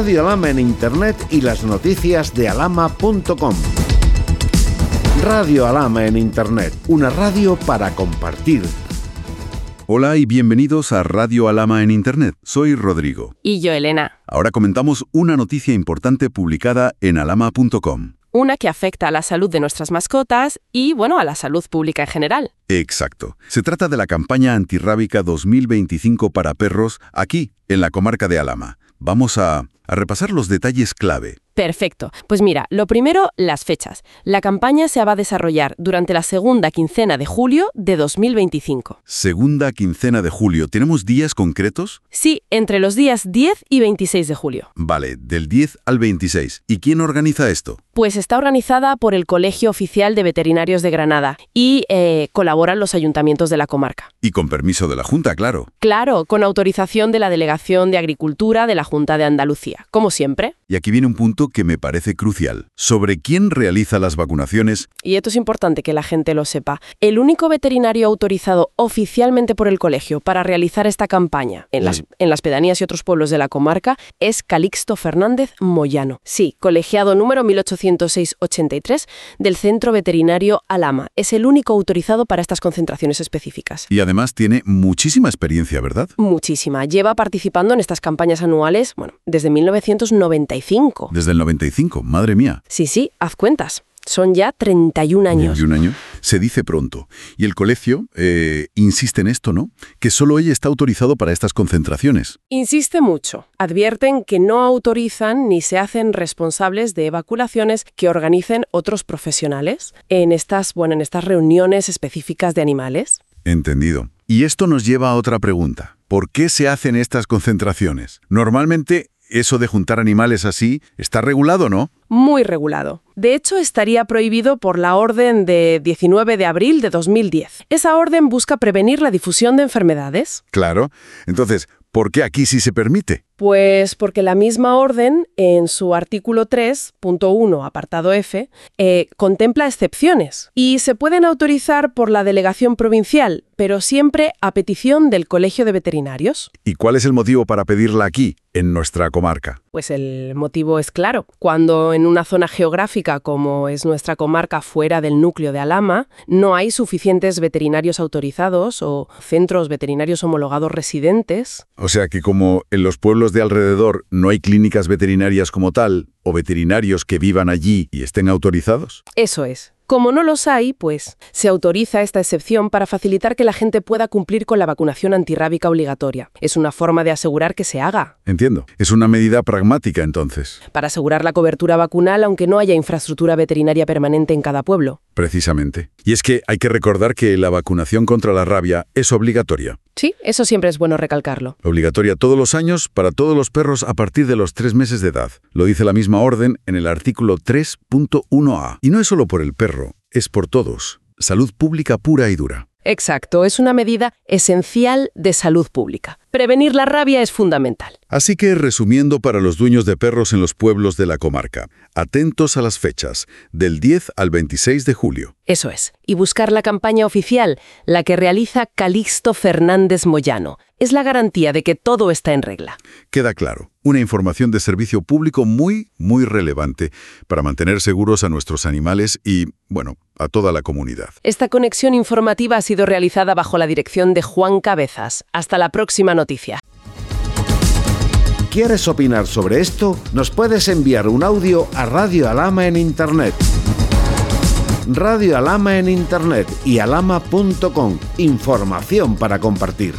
Radio Alama en Internet y las noticias de alama.com. Radio Alama en Internet, una radio para compartir. Hola y bienvenidos a Radio Alama en Internet. Soy Rodrigo. Y yo, Elena. Ahora comentamos una noticia importante publicada en alama.com. Una que afecta a la salud de nuestras mascotas y, bueno, a la salud pública en general. Exacto. Se trata de la campaña antirrábica 2025 para perros aquí, en la comarca de Alama. Vamos a, a repasar los detalles clave. Perfecto. Pues mira, lo primero, las fechas. La campaña se va a desarrollar durante la segunda quincena de julio de 2025. Segunda quincena de julio. ¿Tenemos días concretos? Sí, entre los días 10 y 26 de julio. Vale, del 10 al 26. ¿Y quién organiza esto? Pues está organizada por el Colegio Oficial de Veterinarios de Granada y eh, colaboran los ayuntamientos de la comarca. Y con permiso de la Junta, claro. Claro, con autorización de la Delegación de Agricultura de la Junta de Andalucía, como siempre. Y aquí viene un punto que me parece crucial. Sobre quién realiza las vacunaciones. Y esto es importante que la gente lo sepa. El único veterinario autorizado oficialmente por el colegio para realizar esta campaña en, las, en las pedanías y otros pueblos de la comarca es Calixto Fernández Moyano. Sí, colegiado número 1806-83 del Centro Veterinario Alama. Es el único autorizado para estas concentraciones específicas. Y además tiene muchísima experiencia, ¿verdad? Muchísima. Lleva participando en estas campañas anuales, bueno, desde 1995. Desde el 95, madre mía. Sí, sí, haz cuentas. Son ya 31 años. ¿Y un año? Se dice pronto. Y el colegio eh, insiste en esto, ¿no? Que solo ella está autorizado para estas concentraciones. Insiste mucho. Advierten que no autorizan ni se hacen responsables de evacuaciones que organicen otros profesionales en estas, bueno, en estas reuniones específicas de animales. Entendido. Y esto nos lleva a otra pregunta. ¿Por qué se hacen estas concentraciones? Normalmente eso de juntar animales así está regulado, ¿no? Muy regulado. De hecho, estaría prohibido por la orden de 19 de abril de 2010. Esa orden busca prevenir la difusión de enfermedades. Claro. Entonces, ¿por qué aquí sí se permite? Pues porque la misma orden, en su artículo 3.1, apartado F, eh, contempla excepciones y se pueden autorizar por la delegación provincial, pero siempre a petición del Colegio de Veterinarios. ¿Y cuál es el motivo para pedirla aquí, en nuestra comarca? Pues el motivo es claro. Cuando en una zona geográfica como es nuestra comarca fuera del núcleo de Alama, no hay suficientes veterinarios autorizados o centros veterinarios homologados residentes. O sea que como en los pueblos de alrededor no hay clínicas veterinarias como tal, o veterinarios que vivan allí y estén autorizados? Eso es. Como no los hay, pues se autoriza esta excepción para facilitar que la gente pueda cumplir con la vacunación antirrábica obligatoria. Es una forma de asegurar que se haga. Entiendo. Es una medida pragmática entonces. Para asegurar la cobertura vacunal aunque no haya infraestructura veterinaria permanente en cada pueblo. Precisamente. Y es que hay que recordar que la vacunación contra la rabia es obligatoria. Sí, eso siempre es bueno recalcarlo. Obligatoria todos los años para todos los perros a partir de los tres meses de edad. Lo dice la misma orden en el artículo 3.1a. Y no es solo por el perro, es por todos. Salud pública pura y dura. Exacto, es una medida esencial de salud pública. Prevenir la rabia es fundamental. Así que, resumiendo para los dueños de perros en los pueblos de la comarca, atentos a las fechas, del 10 al 26 de julio. Eso es. Y buscar la campaña oficial, la que realiza Calixto Fernández Moyano. Es la garantía de que todo está en regla. Queda claro, una información de servicio público muy, muy relevante para mantener seguros a nuestros animales y, bueno, a toda la comunidad. Esta conexión informativa ha sido realizada bajo la dirección de Juan Cabezas. Hasta la próxima noticia. ¿Quieres opinar sobre esto? Nos puedes enviar un audio a Radio Alama en Internet. Radio Alama en Internet y alama.com. Información para compartir.